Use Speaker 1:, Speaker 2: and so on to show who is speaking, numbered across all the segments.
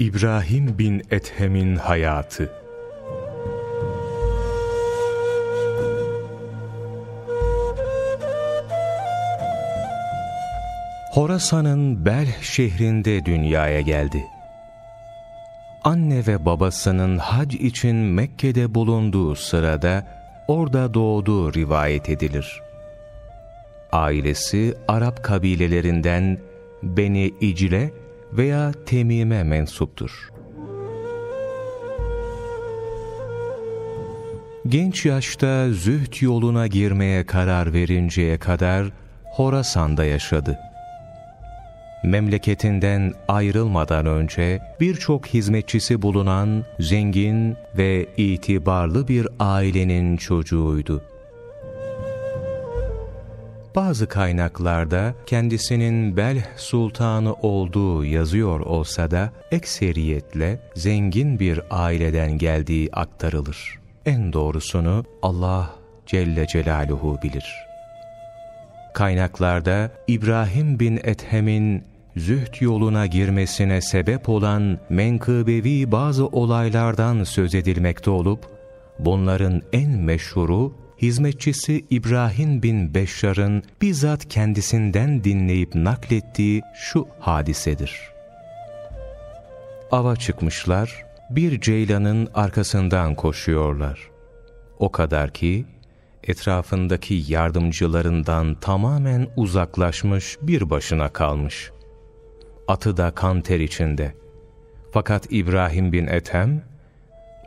Speaker 1: İbrahim bin Ethem'in hayatı Horasan'ın Belh şehrinde dünyaya geldi. Anne ve babasının hac için Mekke'de bulunduğu sırada orada doğduğu rivayet edilir. Ailesi Arap kabilelerinden Beni İcle veya Temime mensuptur. Genç yaşta züht yoluna girmeye karar verinceye kadar Horasan'da yaşadı. Memleketinden ayrılmadan önce birçok hizmetçisi bulunan zengin ve itibarlı bir ailenin çocuğuydu. Bazı kaynaklarda kendisinin Belh Sultanı olduğu yazıyor olsa da ekseriyetle zengin bir aileden geldiği aktarılır. En doğrusunu Allah Celle Celaluhu bilir. Kaynaklarda İbrahim bin Ethem'in züht yoluna girmesine sebep olan menkıbevi bazı olaylardan söz edilmekte olup, bunların en meşhuru hizmetçisi İbrahim bin Beşşar'ın bizzat kendisinden dinleyip naklettiği şu hadisedir. Ava çıkmışlar, bir ceylanın arkasından koşuyorlar. O kadar ki etrafındaki yardımcılarından tamamen uzaklaşmış bir başına kalmış. Atı da kan ter içinde. Fakat İbrahim bin Ethem,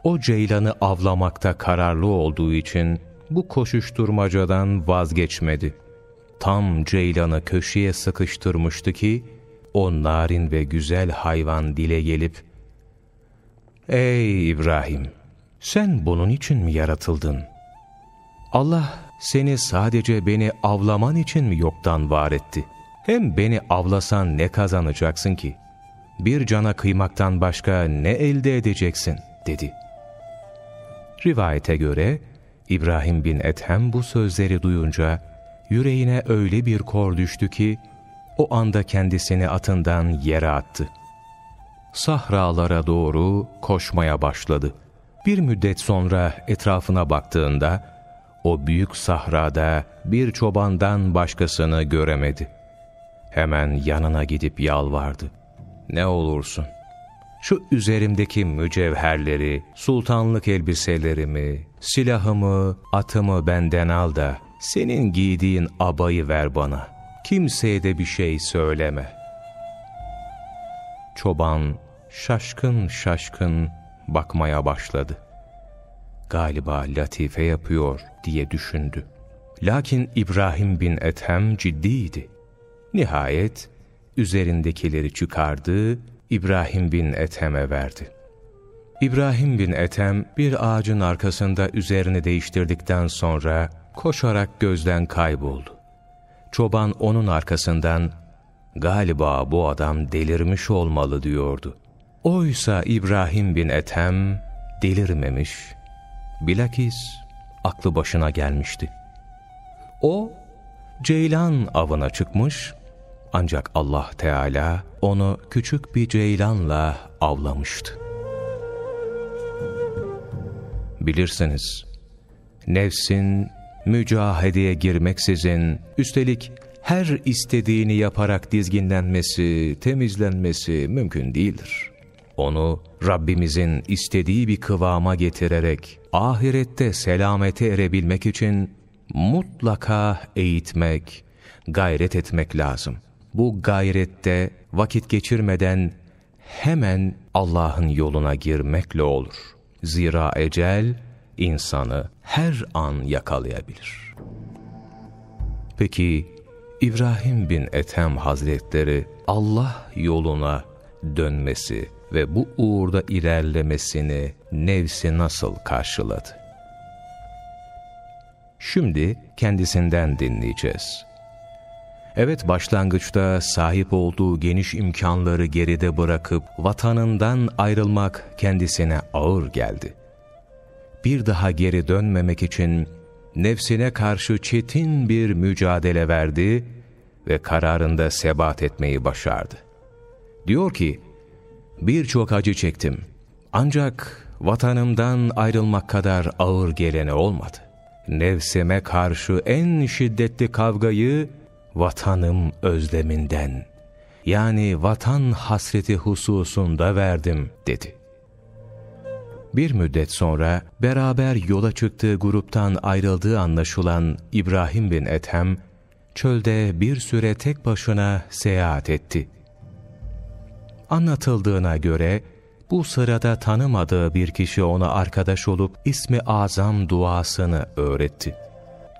Speaker 1: o ceylanı avlamakta kararlı olduğu için bu koşuşturmacadan vazgeçmedi. Tam ceylanı köşeye sıkıştırmıştı ki, o narin ve güzel hayvan dile gelip, ''Ey İbrahim, sen bunun için mi yaratıldın? Allah seni sadece beni avlaman için mi yoktan var etti? Hem beni avlasan ne kazanacaksın ki? Bir cana kıymaktan başka ne elde edeceksin?'' dedi. Rivayete göre, İbrahim bin Ethem bu sözleri duyunca yüreğine öyle bir kor düştü ki o anda kendisini atından yere attı. Sahralara doğru koşmaya başladı. Bir müddet sonra etrafına baktığında o büyük sahrada bir çobandan başkasını göremedi. Hemen yanına gidip yalvardı. Ne olursun şu üzerimdeki mücevherleri, sultanlık elbiselerimi, silahımı, atımı benden al da senin giydiğin abayı ver bana. Kimseye de bir şey söyleme. Çoban şaşkın şaşkın bakmaya başladı. Galiba latife yapıyor diye düşündü. Lakin İbrahim bin Ethem ciddiydi. Nihayet üzerindekileri çıkardı İbrahim bin Ethem'e verdi. İbrahim bin Ethem bir ağacın arkasında üzerini değiştirdikten sonra koşarak gözden kayboldu. Çoban onun arkasından galiba bu adam delirmiş olmalı diyordu. Oysa İbrahim bin Ethem delirmemiş, bilakis aklı başına gelmişti. O ceylan avına çıkmış ancak Allah Teala onu küçük bir ceylanla avlamıştı. Bilirsiniz, nefsin mücahedeye girmeksizin, üstelik her istediğini yaparak dizginlenmesi, temizlenmesi mümkün değildir. Onu Rabbimizin istediği bir kıvama getirerek ahirette selamete erebilmek için mutlaka eğitmek, gayret etmek lazım.'' Bu gayrette vakit geçirmeden hemen Allah'ın yoluna girmekle olur. Zira ecel insanı her an yakalayabilir. Peki İbrahim bin Ethem Hazretleri Allah yoluna dönmesi ve bu uğurda ilerlemesini nefsi nasıl karşıladı? Şimdi kendisinden dinleyeceğiz. Evet başlangıçta sahip olduğu geniş imkanları geride bırakıp vatanından ayrılmak kendisine ağır geldi. Bir daha geri dönmemek için nefsine karşı çetin bir mücadele verdi ve kararında sebat etmeyi başardı. Diyor ki, birçok acı çektim. Ancak vatanımdan ayrılmak kadar ağır gelene olmadı. Nefsime karşı en şiddetli kavgayı vatanım özleminden, yani vatan hasreti hususunda verdim dedi. Bir müddet sonra beraber yola çıktığı gruptan ayrıldığı anlaşılan İbrahim bin Ethem, çölde bir süre tek başına seyahat etti. Anlatıldığına göre, bu sırada tanımadığı bir kişi ona arkadaş olup ismi azam duasını öğretti.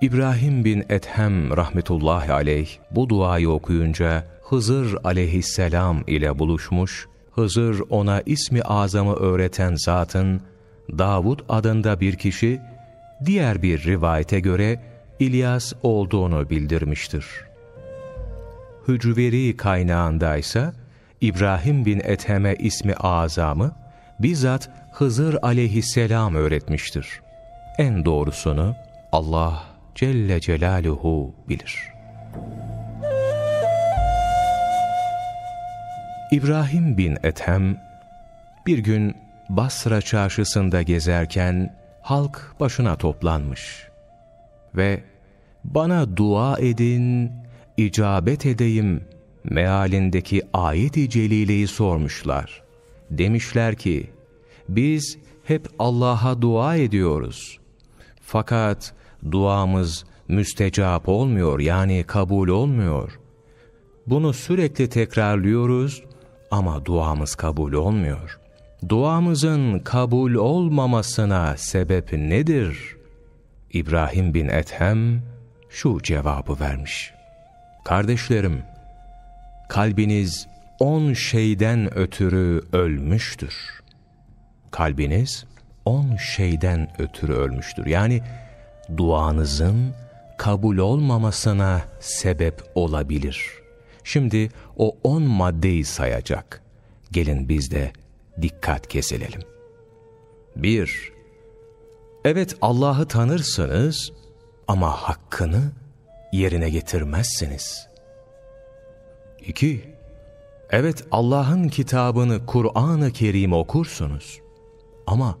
Speaker 1: İbrahim bin Ethem rahmetullahi aleyh bu duayı okuyunca Hızır aleyhisselam ile buluşmuş, Hızır ona ismi azamı öğreten zatın Davud adında bir kişi, diğer bir rivayete göre İlyas olduğunu bildirmiştir. Hücveri kaynağında ise İbrahim bin Ethem'e ismi azamı bizzat Hızır aleyhisselam öğretmiştir. En doğrusunu Allah Celle Celaluhu bilir. İbrahim bin Ethem bir gün Basra çarşısında gezerken halk başına toplanmış ve bana dua edin, icabet edeyim mealindeki ayet-i celileyi sormuşlar. Demişler ki, biz hep Allah'a dua ediyoruz. Fakat duamız müstecap olmuyor yani kabul olmuyor. Bunu sürekli tekrarlıyoruz ama duamız kabul olmuyor. Duamızın kabul olmamasına sebep nedir? İbrahim bin Ethem şu cevabı vermiş. Kardeşlerim, kalbiniz on şeyden ötürü ölmüştür. Kalbiniz on şeyden ötürü ölmüştür. Yani duanızın kabul olmamasına sebep olabilir. Şimdi o on maddeyi sayacak. Gelin biz de dikkat kesilelim. 1. Evet Allah'ı tanırsınız ama hakkını yerine getirmezsiniz. 2. Evet Allah'ın kitabını Kur'an-ı Kerim okursunuz ama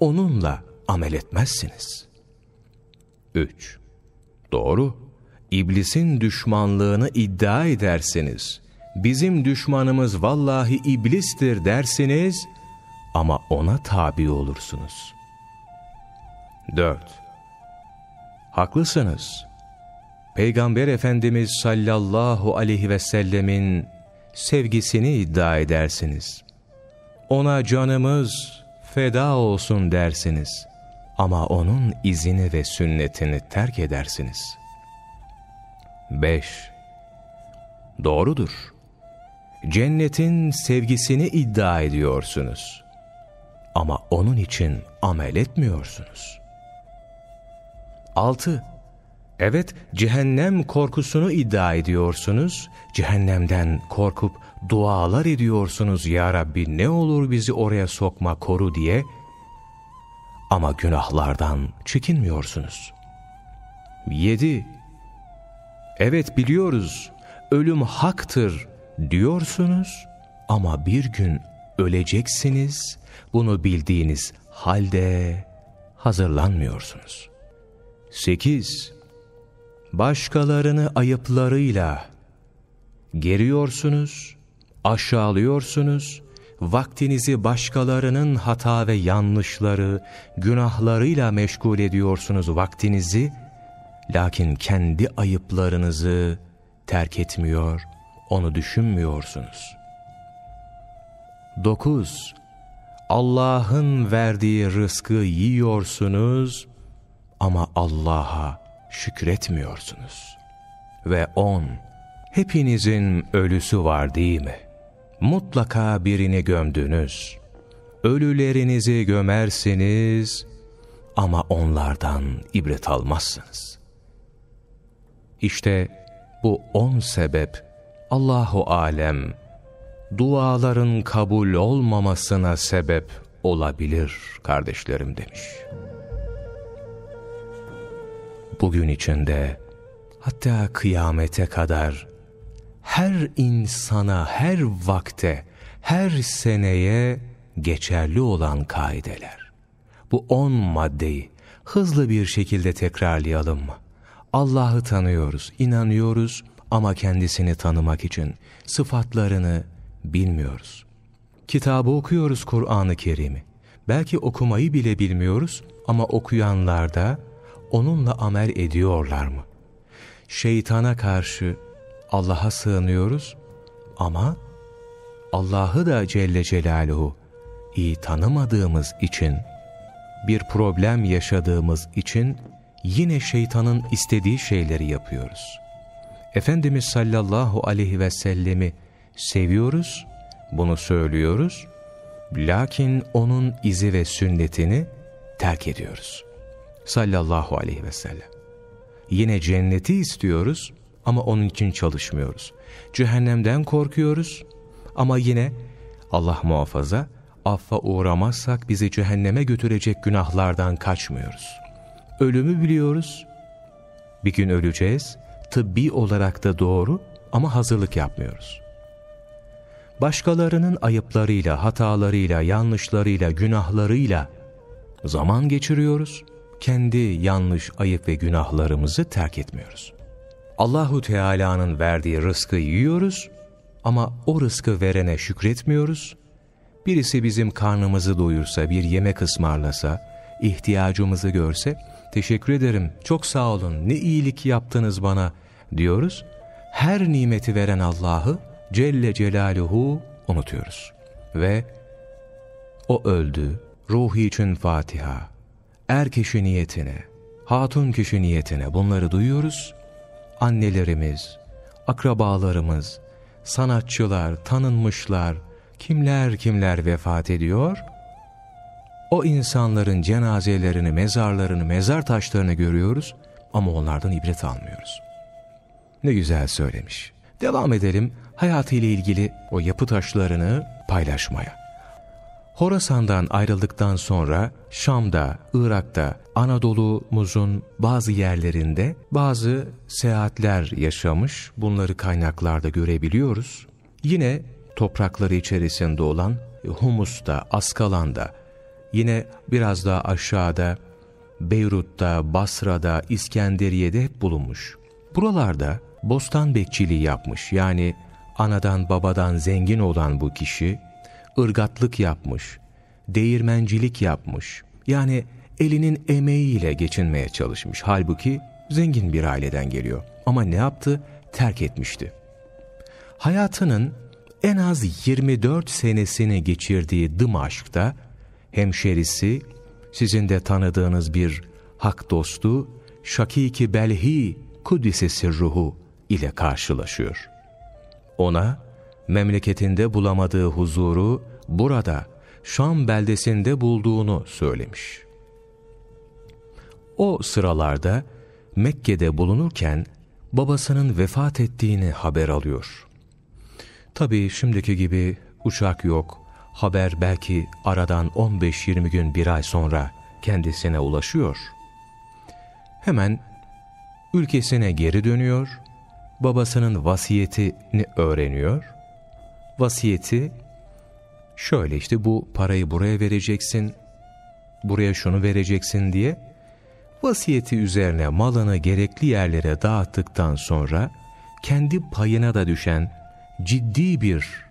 Speaker 1: onunla amel etmezsiniz. 3. Doğru, iblisin düşmanlığını iddia edersiniz. Bizim düşmanımız vallahi iblistir dersiniz ama ona tabi olursunuz. 4. Haklısınız. Peygamber Efendimiz sallallahu aleyhi ve sellemin sevgisini iddia edersiniz. Ona canımız feda olsun dersiniz. Ama onun izini ve sünnetini terk edersiniz. 5. Doğrudur. Cennetin sevgisini iddia ediyorsunuz. Ama onun için amel etmiyorsunuz. 6. Evet, cehennem korkusunu iddia ediyorsunuz. Cehennemden korkup dualar ediyorsunuz ya Rabbi ne olur bizi oraya sokma koru diye. Ama günahlardan çekinmiyorsunuz. 7. Evet biliyoruz ölüm haktır diyorsunuz ama bir gün öleceksiniz. Bunu bildiğiniz halde hazırlanmıyorsunuz. 8 başkalarını ayıplarıyla geriyorsunuz, aşağılıyorsunuz, vaktinizi başkalarının hata ve yanlışları, günahlarıyla meşgul ediyorsunuz vaktinizi, lakin kendi ayıplarınızı terk etmiyor, onu düşünmüyorsunuz. 9. Allah'ın verdiği rızkı yiyorsunuz ama Allah'a şükretmiyorsunuz. Ve on, hepinizin ölüsü var değil mi? Mutlaka birini gömdünüz. Ölülerinizi gömersiniz ama onlardan ibret almazsınız. İşte bu on sebep Allahu Alem duaların kabul olmamasına sebep olabilir kardeşlerim demiş bugün içinde hatta kıyamete kadar her insana, her vakte, her seneye geçerli olan kaideler. Bu on maddeyi hızlı bir şekilde tekrarlayalım mı? Allah'ı tanıyoruz, inanıyoruz ama kendisini tanımak için sıfatlarını bilmiyoruz. Kitabı okuyoruz Kur'an-ı Kerim'i. Belki okumayı bile bilmiyoruz ama okuyanlar da onunla amel ediyorlar mı? Şeytana karşı Allah'a sığınıyoruz ama Allah'ı da Celle Celaluhu iyi tanımadığımız için, bir problem yaşadığımız için yine şeytanın istediği şeyleri yapıyoruz. Efendimiz sallallahu aleyhi ve sellemi seviyoruz, bunu söylüyoruz, lakin onun izi ve sünnetini terk ediyoruz. Sallallahu aleyhi ve sellem. Yine cenneti istiyoruz ama onun için çalışmıyoruz. Cehennemden korkuyoruz ama yine Allah muhafaza affa uğramazsak bizi cehenneme götürecek günahlardan kaçmıyoruz. Ölümü biliyoruz. Bir gün öleceğiz. Tıbbi olarak da doğru ama hazırlık yapmıyoruz. Başkalarının ayıplarıyla, hatalarıyla, yanlışlarıyla, günahlarıyla zaman geçiriyoruz. Kendi yanlış, ayıp ve günahlarımızı terk etmiyoruz. Allahu Teala'nın verdiği rızkı yiyoruz ama o rızkı verene şükretmiyoruz. Birisi bizim karnımızı doyursa, bir yemek ısmarlasa, ihtiyacımızı görse, teşekkür ederim, çok sağ olun, ne iyilik yaptınız bana diyoruz. Her nimeti veren Allah'ı Celle Celaluhu unutuyoruz. Ve o öldü, ruhu için Fatiha, er kişi niyetine, hatun kişi niyetine bunları duyuyoruz. Annelerimiz, akrabalarımız, sanatçılar, tanınmışlar, kimler kimler vefat ediyor? O insanların cenazelerini, mezarlarını, mezar taşlarını görüyoruz ama onlardan ibret almıyoruz. Ne güzel söylemiş. Devam edelim hayatıyla ilgili o yapı taşlarını paylaşmaya. Horasan'dan ayrıldıktan sonra Şam'da, Irak'ta, Anadolu'muzun bazı yerlerinde bazı seyahatler yaşamış. Bunları kaynaklarda görebiliyoruz. Yine toprakları içerisinde olan Humus'ta, Askalan'da, yine biraz daha aşağıda Beyrut'ta, Basra'da, İskenderiye'de hep bulunmuş. Buralarda bostan bekçiliği yapmış. Yani anadan babadan zengin olan bu kişi ırgatlık yapmış, değirmencilik yapmış. Yani elinin emeğiyle geçinmeye çalışmış. Halbuki zengin bir aileden geliyor. Ama ne yaptı? Terk etmişti. Hayatının en az 24 senesini geçirdiği Dımaşk'ta hemşerisi, sizin de tanıdığınız bir hak dostu Şakiki Belhi Kudüs'esi ruhu ile karşılaşıyor. Ona memleketinde bulamadığı huzuru burada Şam beldesinde bulduğunu söylemiş. O sıralarda Mekke'de bulunurken babasının vefat ettiğini haber alıyor. Tabii şimdiki gibi uçak yok, haber belki aradan 15-20 gün bir ay sonra kendisine ulaşıyor. Hemen ülkesine geri dönüyor, babasının vasiyetini öğreniyor. Vasiyeti şöyle işte bu parayı buraya vereceksin, buraya şunu vereceksin diye vasiyeti üzerine malını gerekli yerlere dağıttıktan sonra kendi payına da düşen ciddi bir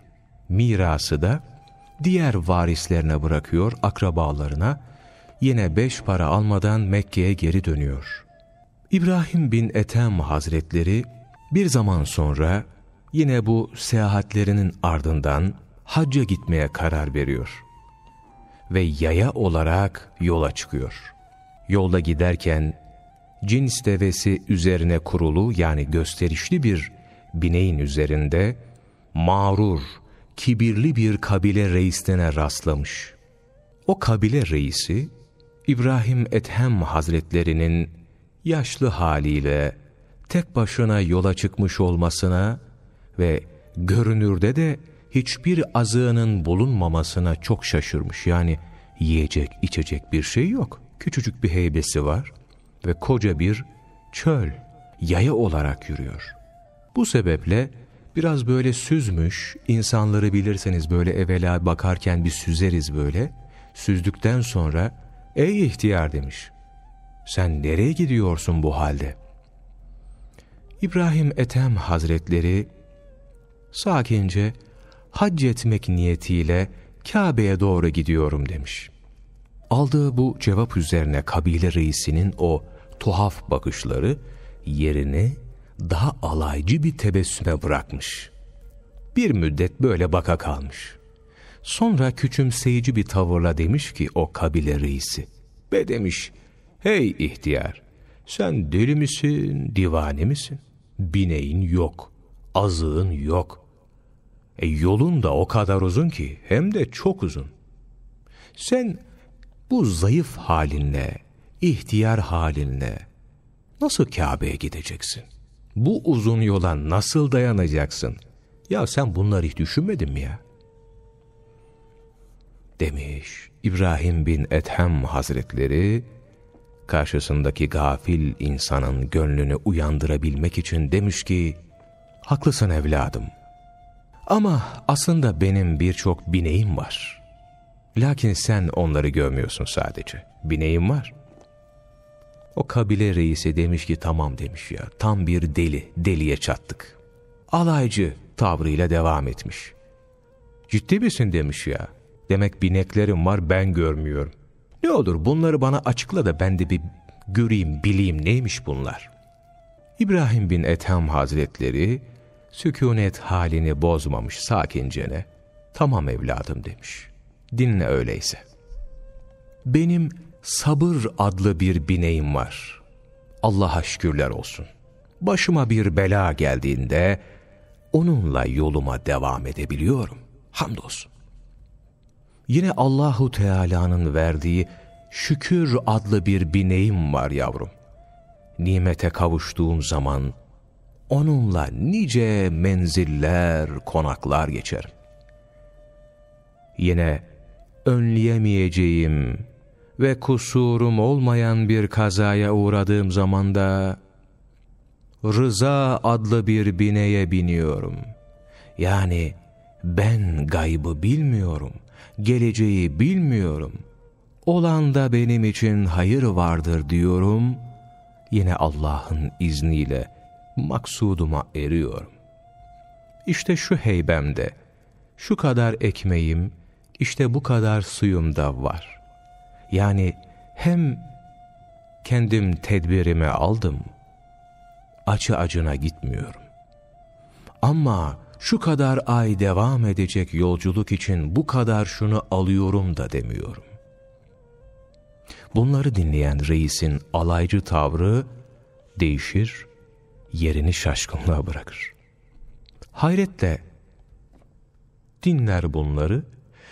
Speaker 1: mirası da diğer varislerine bırakıyor, akrabalarına. Yine beş para almadan Mekke'ye geri dönüyor. İbrahim bin Ethem Hazretleri bir zaman sonra yine bu seyahatlerinin ardından hacca gitmeye karar veriyor. Ve yaya olarak yola çıkıyor. Yolda giderken cins devesi üzerine kurulu yani gösterişli bir bineğin üzerinde mağrur, kibirli bir kabile reisine rastlamış. O kabile reisi İbrahim Ethem Hazretlerinin yaşlı haliyle tek başına yola çıkmış olmasına ve görünürde de hiçbir azığının bulunmamasına çok şaşırmış. Yani yiyecek, içecek bir şey yok. Küçücük bir heybesi var ve koca bir çöl, yaya olarak yürüyor. Bu sebeple biraz böyle süzmüş. İnsanları bilirseniz böyle evvela bakarken bir süzeriz böyle. Süzdükten sonra ey ihtiyar demiş. Sen nereye gidiyorsun bu halde? İbrahim Ethem Hazretleri sakince hac etmek niyetiyle Kabe'ye doğru gidiyorum demiş. Aldığı bu cevap üzerine kabile reisinin o tuhaf bakışları yerini daha alaycı bir tebessüme bırakmış. Bir müddet böyle baka kalmış. Sonra küçümseyici bir tavırla demiş ki o kabile reisi. Be demiş, hey ihtiyar, sen deli misin, divane misin? Bineğin yok, azığın yok. E yolun da o kadar uzun ki, hem de çok uzun. Sen bu zayıf halinle, ihtiyar halinle nasıl Kabe'ye gideceksin? Bu uzun yola nasıl dayanacaksın? Ya sen bunları hiç düşünmedin mi ya? Demiş İbrahim bin Ethem Hazretleri, karşısındaki gafil insanın gönlünü uyandırabilmek için demiş ki, Haklısın evladım. Ama aslında benim birçok bineğim var. Lakin sen onları görmüyorsun sadece. Bineğim var. O kabile reisi demiş ki tamam demiş ya. Tam bir deli, deliye çattık. Alaycı tavrıyla devam etmiş. Ciddi misin demiş ya. Demek bineklerim var ben görmüyorum. Ne olur bunları bana açıkla da ben de bir göreyim, bileyim neymiş bunlar. İbrahim bin Ethem Hazretleri sükunet halini bozmamış sakincene. Tamam evladım demiş. Dinle öyleyse. Benim sabır adlı bir bineğim var. Allah'a şükürler olsun. Başıma bir bela geldiğinde onunla yoluma devam edebiliyorum. Hamdolsun. Yine Allahu Teala'nın verdiği şükür adlı bir bineğim var yavrum. Nimete kavuştuğum zaman onunla nice menziller, konaklar geçerim. Yine önleyemeyeceğim ve kusurum olmayan bir kazaya uğradığım zamanda Rıza adlı bir bineye biniyorum. Yani ben gaybı bilmiyorum, geleceği bilmiyorum. Olan da benim için hayır vardır diyorum. Yine Allah'ın izniyle maksuduma eriyorum. İşte şu heybemde, şu kadar ekmeğim, işte bu kadar suyum da var. Yani hem kendim tedbirimi aldım, acı acına gitmiyorum. Ama şu kadar ay devam edecek yolculuk için bu kadar şunu alıyorum da demiyorum. Bunları dinleyen reisin alaycı tavrı değişir, yerini şaşkınlığa bırakır. Hayretle dinler bunları,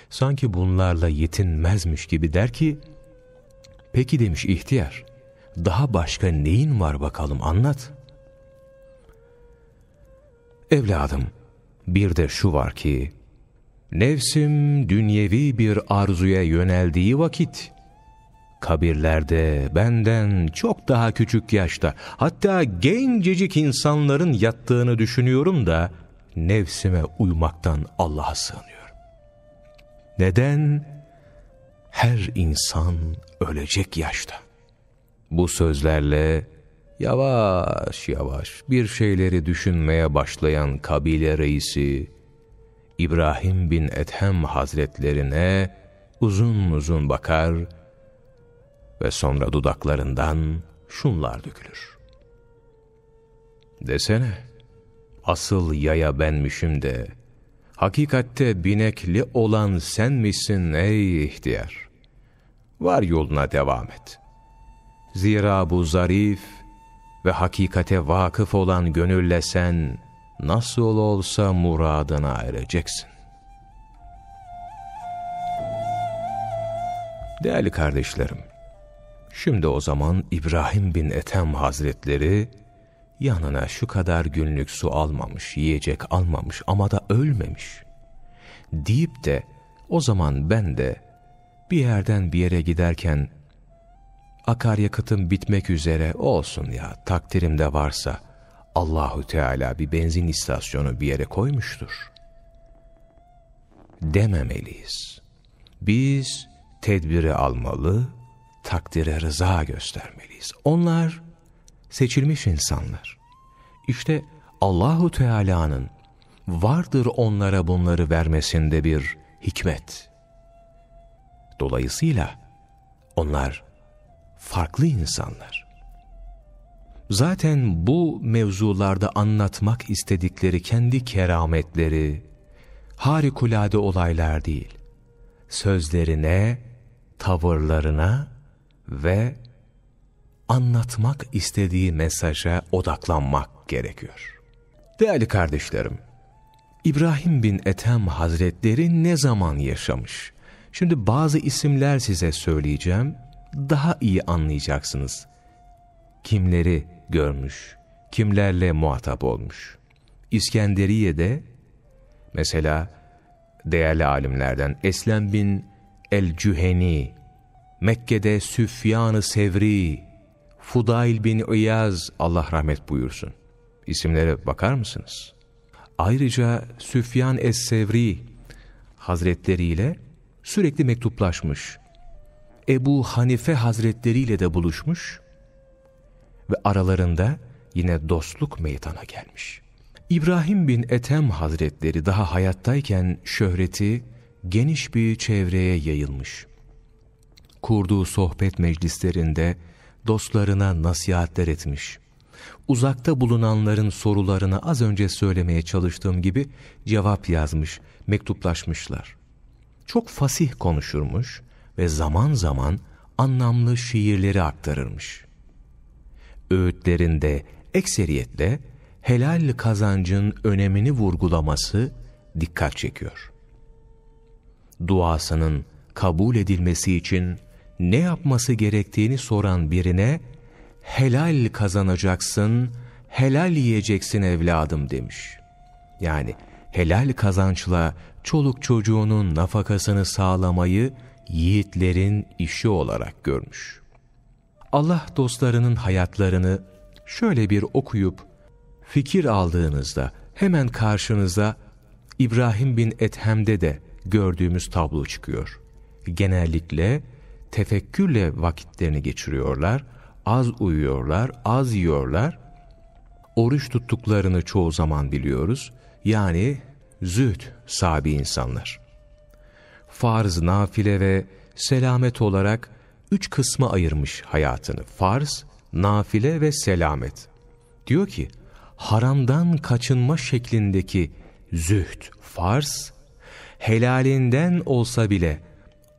Speaker 1: sanki bunlarla yetinmezmiş gibi der ki, peki demiş ihtiyar, daha başka neyin var bakalım anlat. Evladım, bir de şu var ki, nefsim dünyevi bir arzuya yöneldiği vakit, kabirlerde benden çok daha küçük yaşta, hatta gencecik insanların yattığını düşünüyorum da, nefsime uymaktan Allah'a sığınıyorum. Neden? Her insan ölecek yaşta. Bu sözlerle yavaş yavaş bir şeyleri düşünmeye başlayan kabile reisi İbrahim bin Ethem hazretlerine uzun uzun bakar ve sonra dudaklarından şunlar dökülür. Desene, asıl yaya benmişim de Hakikatte binekli olan sen misin ey ihtiyar? Var yoluna devam et. Zira bu zarif ve hakikate vakıf olan gönülle sen nasıl olsa muradına ereceksin. Değerli kardeşlerim, şimdi o zaman İbrahim bin Ethem Hazretleri yanına şu kadar günlük su almamış, yiyecek almamış ama da ölmemiş. Deyip de o zaman ben de bir yerden bir yere giderken akaryakıtım bitmek üzere olsun ya takdirimde varsa Allahü Teala bir benzin istasyonu bir yere koymuştur. Dememeliyiz. Biz tedbiri almalı, takdire rıza göstermeliyiz. Onlar seçilmiş insanlar. İşte Allahu Teala'nın vardır onlara bunları vermesinde bir hikmet. Dolayısıyla onlar farklı insanlar. Zaten bu mevzularda anlatmak istedikleri kendi kerametleri, harikulade olaylar değil, sözlerine, tavırlarına ve anlatmak istediği mesaja odaklanmak gerekiyor. Değerli kardeşlerim, İbrahim bin Ethem Hazretleri ne zaman yaşamış? Şimdi bazı isimler size söyleyeceğim, daha iyi anlayacaksınız. Kimleri görmüş, kimlerle muhatap olmuş. İskenderiye'de mesela değerli alimlerden Eslem bin el-Cüheni, Mekke'de Süfyan-ı Sevri, Fudail bin İyaz Allah rahmet buyursun. İsimlere bakar mısınız? Ayrıca Süfyan es-Sevri Hazretleri ile sürekli mektuplaşmış. Ebu Hanife Hazretleri ile de buluşmuş ve aralarında yine dostluk meydana gelmiş. İbrahim bin Ethem Hazretleri daha hayattayken şöhreti geniş bir çevreye yayılmış. Kurduğu sohbet meclislerinde dostlarına nasihatler etmiş. Uzakta bulunanların sorularına az önce söylemeye çalıştığım gibi cevap yazmış, mektuplaşmışlar. Çok fasih konuşurmuş ve zaman zaman anlamlı şiirleri aktarırmış. Öğütlerinde ekseriyetle helal kazancın önemini vurgulaması dikkat çekiyor. Duasının kabul edilmesi için ne yapması gerektiğini soran birine helal kazanacaksın, helal yiyeceksin evladım demiş. Yani helal kazançla çoluk çocuğunun nafakasını sağlamayı yiğitlerin işi olarak görmüş. Allah dostlarının hayatlarını şöyle bir okuyup fikir aldığınızda hemen karşınıza İbrahim bin Ethem'de de gördüğümüz tablo çıkıyor. Genellikle tefekkürle vakitlerini geçiriyorlar, az uyuyorlar, az yiyorlar, oruç tuttuklarını çoğu zaman biliyoruz. Yani zühd sahibi insanlar. Farz, nafile ve selamet olarak üç kısma ayırmış hayatını. Farz, nafile ve selamet. Diyor ki, haramdan kaçınma şeklindeki zühd, farz, helalinden olsa bile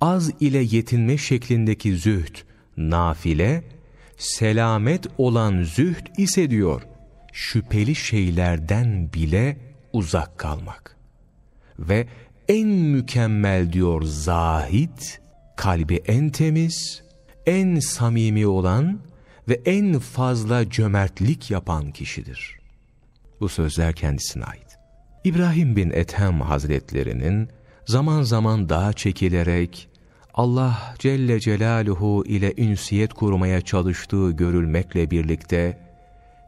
Speaker 1: az ile yetinme şeklindeki zühd, nafile, selamet olan zühd ise diyor, şüpheli şeylerden bile uzak kalmak. Ve en mükemmel diyor zahit, kalbi en temiz, en samimi olan ve en fazla cömertlik yapan kişidir. Bu sözler kendisine ait. İbrahim bin Ethem Hazretlerinin zaman zaman dağa çekilerek Allah Celle Celaluhu ile ünsiyet kurmaya çalıştığı görülmekle birlikte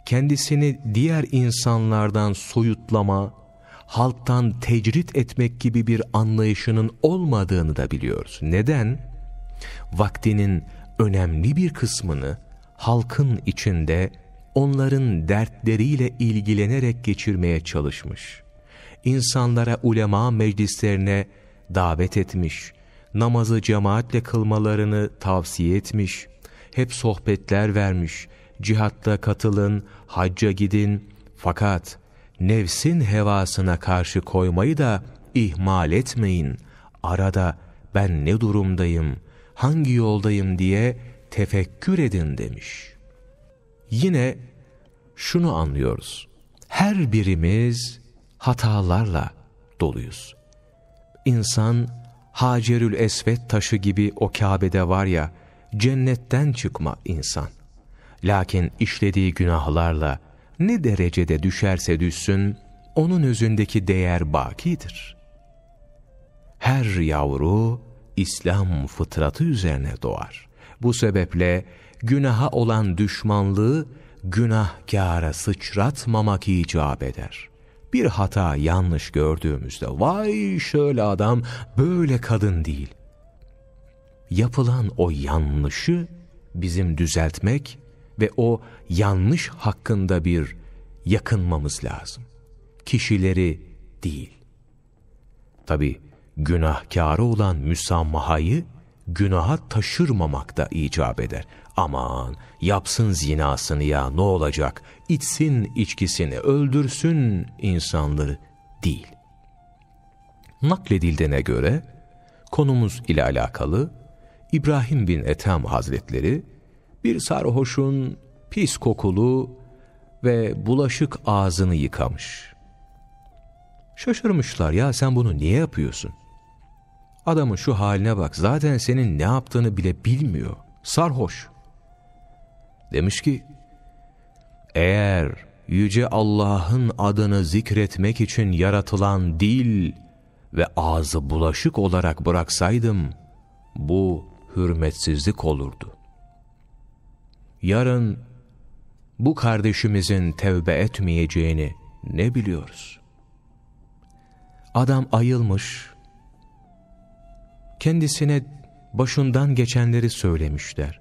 Speaker 1: kendisini diğer insanlardan soyutlama, halktan tecrit etmek gibi bir anlayışının olmadığını da biliyoruz. Neden? Vaktinin önemli bir kısmını halkın içinde onların dertleriyle ilgilenerek geçirmeye çalışmış. İnsanlara ulema meclislerine davet etmiş, namazı cemaatle kılmalarını tavsiye etmiş, hep sohbetler vermiş, cihatta katılın, hacca gidin, fakat nefsin hevasına karşı koymayı da ihmal etmeyin. Arada ben ne durumdayım, hangi yoldayım diye tefekkür edin demiş. Yine şunu anlıyoruz. Her birimiz hatalarla doluyuz. İnsan Hacerül Esvet taşı gibi o Kabe'de var ya, cennetten çıkma insan. Lakin işlediği günahlarla ne derecede düşerse düşsün, onun özündeki değer bakidir. Her yavru İslam fıtratı üzerine doğar. Bu sebeple günaha olan düşmanlığı günahkara sıçratmamak icap eder. Bir hata yanlış gördüğümüzde vay şöyle adam böyle kadın değil. Yapılan o yanlışı bizim düzeltmek ve o yanlış hakkında bir yakınmamız lazım. Kişileri değil. Tabi günahkarı olan müsammahayı günaha taşırmamak da icap eder. Aman yapsın zinasını ya ne olacak, içsin içkisini, öldürsün insanları değil. Nakledildiğine göre konumuz ile alakalı İbrahim bin Ethem Hazretleri bir sarhoşun pis kokulu ve bulaşık ağzını yıkamış. Şaşırmışlar ya sen bunu niye yapıyorsun? Adamın şu haline bak zaten senin ne yaptığını bile bilmiyor. Sarhoş. Demiş ki eğer yüce Allah'ın adını zikretmek için yaratılan dil ve ağzı bulaşık olarak bıraksaydım bu hürmetsizlik olurdu. Yarın bu kardeşimizin tevbe etmeyeceğini ne biliyoruz? Adam ayılmış, kendisine başından geçenleri söylemişler.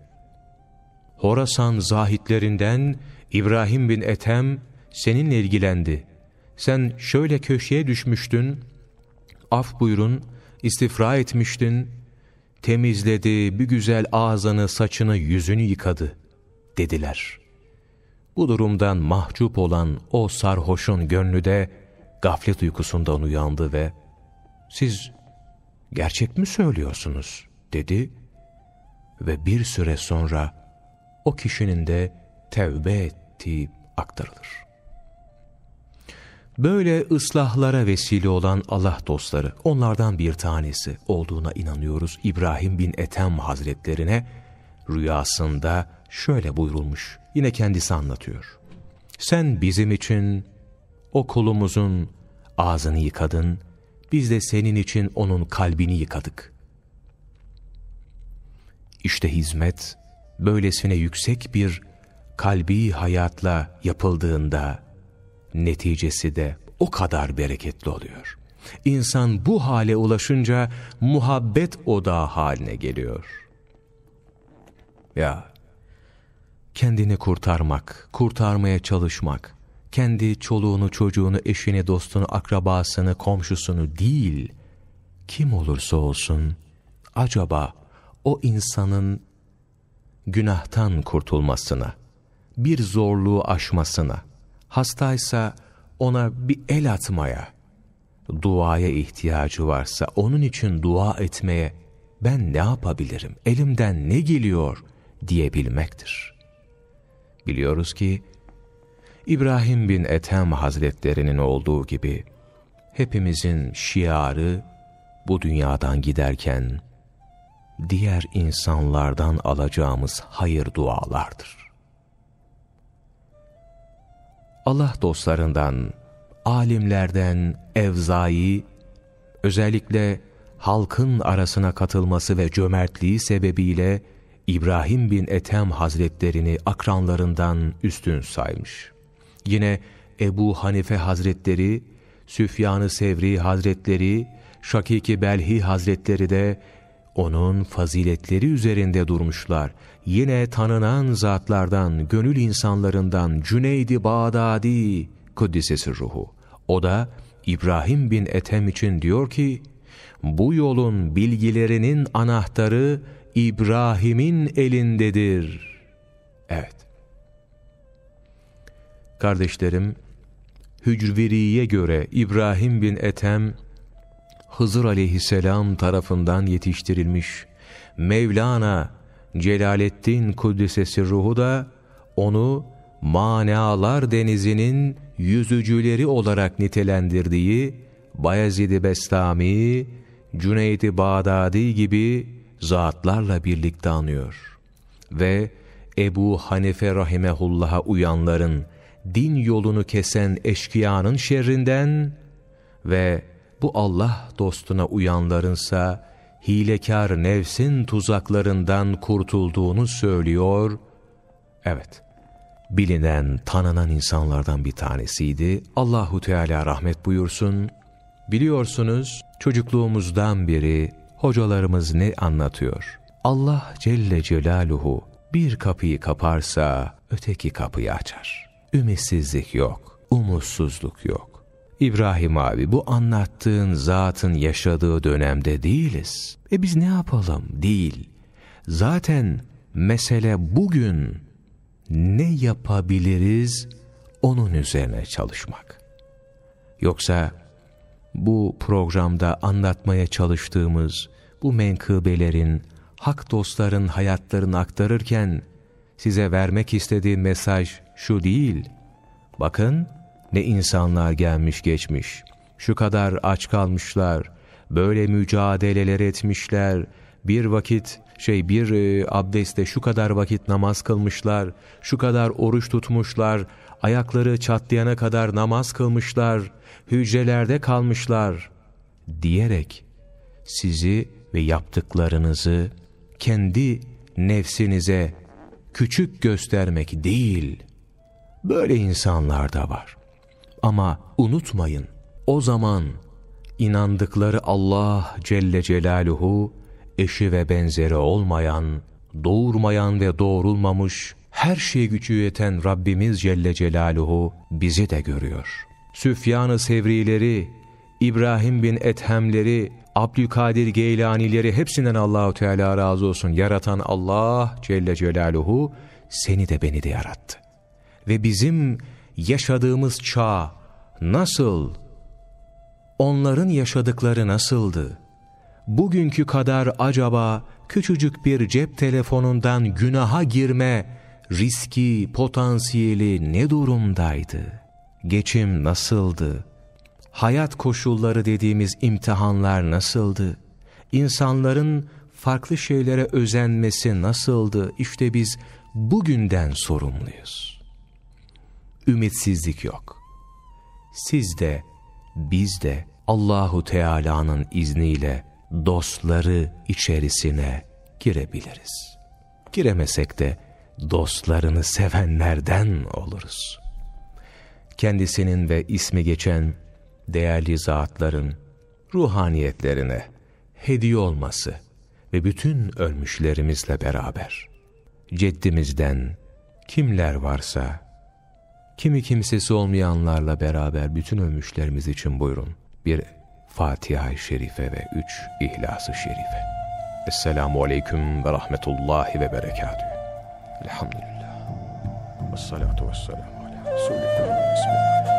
Speaker 1: Horasan zahitlerinden İbrahim bin Ethem seninle ilgilendi. Sen şöyle köşeye düşmüştün, af buyurun, istifra etmiştin, temizledi, bir güzel ağzını, saçını, yüzünü yıkadı, dediler. Bu durumdan mahcup olan o sarhoşun gönlü de gaflet uykusundan uyandı ve siz gerçek mi söylüyorsunuz dedi ve bir süre sonra o kişinin de tevbe ettiği aktarılır. Böyle ıslahlara vesile olan Allah dostları, onlardan bir tanesi olduğuna inanıyoruz. İbrahim bin Ethem Hazretlerine rüyasında şöyle buyurulmuş, yine kendisi anlatıyor. Sen bizim için o kulumuzun ağzını yıkadın, biz de senin için onun kalbini yıkadık. İşte hizmet, böylesine yüksek bir kalbi hayatla yapıldığında, neticesi de o kadar bereketli oluyor. İnsan bu hale ulaşınca muhabbet odağı haline geliyor. Ya, kendini kurtarmak, kurtarmaya çalışmak, kendi çoluğunu, çocuğunu, eşini, dostunu, akrabasını, komşusunu değil, kim olursa olsun, acaba o insanın günahtan kurtulmasına, bir zorluğu aşmasına, hastaysa ona bir el atmaya, duaya ihtiyacı varsa onun için dua etmeye ben ne yapabilirim, elimden ne geliyor diyebilmektir. Biliyoruz ki İbrahim bin Ethem Hazretlerinin olduğu gibi hepimizin şiarı bu dünyadan giderken diğer insanlardan alacağımız hayır dualardır. Allah dostlarından, alimlerden, evzai, özellikle halkın arasına katılması ve cömertliği sebebiyle İbrahim bin Ethem Hazretlerini akranlarından üstün saymış. Yine Ebu Hanife Hazretleri, Süfyan-ı Sevri Hazretleri, Şakiki Belhi Hazretleri de onun faziletleri üzerinde durmuşlar. Yine tanınan zatlardan, gönül insanlarından Cüneydi Bağdadi, Kuddisesi ruhu. O da İbrahim bin Ethem için diyor ki, bu yolun bilgilerinin anahtarı İbrahim'in elindedir. Evet. Kardeşlerim, Hücveri'ye göre İbrahim bin Ethem, Hızır aleyhisselam tarafından yetiştirilmiş. Mevlana Celaleddin Kuddisesi ruhu da onu manalar denizinin yüzücüleri olarak nitelendirdiği Bayezid-i Bestami, Cüneyd-i Bağdadi gibi zatlarla birlikte anıyor. Ve Ebu Hanife rahimehullah'a uyanların, din yolunu kesen eşkıyanın şerrinden ve bu Allah dostuna uyanlarınsa hilekar nefsin tuzaklarından kurtulduğunu söylüyor. Evet, bilinen, tanınan insanlardan bir tanesiydi. Allahu Teala rahmet buyursun. Biliyorsunuz çocukluğumuzdan beri hocalarımız ne anlatıyor? Allah Celle Celaluhu bir kapıyı kaparsa öteki kapıyı açar. Ümitsizlik yok, umutsuzluk yok. İbrahim abi bu anlattığın zatın yaşadığı dönemde değiliz. E biz ne yapalım? Değil. Zaten mesele bugün ne yapabiliriz onun üzerine çalışmak. Yoksa bu programda anlatmaya çalıştığımız bu menkıbelerin, hak dostların hayatlarını aktarırken size vermek istediğim mesaj şu değil. Bakın ne insanlar gelmiş geçmiş, şu kadar aç kalmışlar, böyle mücadeleler etmişler, bir vakit şey bir e, abdestte şu kadar vakit namaz kılmışlar, şu kadar oruç tutmuşlar, ayakları çatlayana kadar namaz kılmışlar, hücrelerde kalmışlar. Diyerek sizi ve yaptıklarınızı kendi nefsinize küçük göstermek değil. Böyle insanlar da var. Ama unutmayın o zaman inandıkları Allah Celle Celaluhu eşi ve benzeri olmayan, doğurmayan ve doğrulmamış, her şeye gücü yeten Rabbimiz Celle Celaluhu bizi de görüyor. Süfyan-ı Sevrileri, İbrahim bin Ethemleri, Abdülkadir Geylanileri hepsinden Allahu Teala razı olsun. Yaratan Allah Celle Celaluhu seni de beni de yarattı. Ve bizim yaşadığımız çağ nasıl, onların yaşadıkları nasıldı? Bugünkü kadar acaba küçücük bir cep telefonundan günaha girme riski, potansiyeli ne durumdaydı? Geçim nasıldı? Hayat koşulları dediğimiz imtihanlar nasıldı? İnsanların farklı şeylere özenmesi nasıldı? İşte biz bugünden sorumluyuz. Ümitsizlik yok. Siz de, biz de Allahu Teala'nın izniyle dostları içerisine girebiliriz. Giremesek de dostlarını sevenlerden oluruz. Kendisinin ve ismi geçen değerli zatların ruhaniyetlerine hediye olması ve bütün ölmüşlerimizle beraber ceddimizden kimler varsa kimi kimsesi olmayanlarla beraber bütün ölmüşlerimiz için buyurun bir Fatiha-i Şerife ve üç İhlas-ı Şerife. Esselamu Aleyküm ve Rahmetullahi ve Berekatühü. Elhamdülillah. Ve salatu ve selamu ala Resulü Bismillah.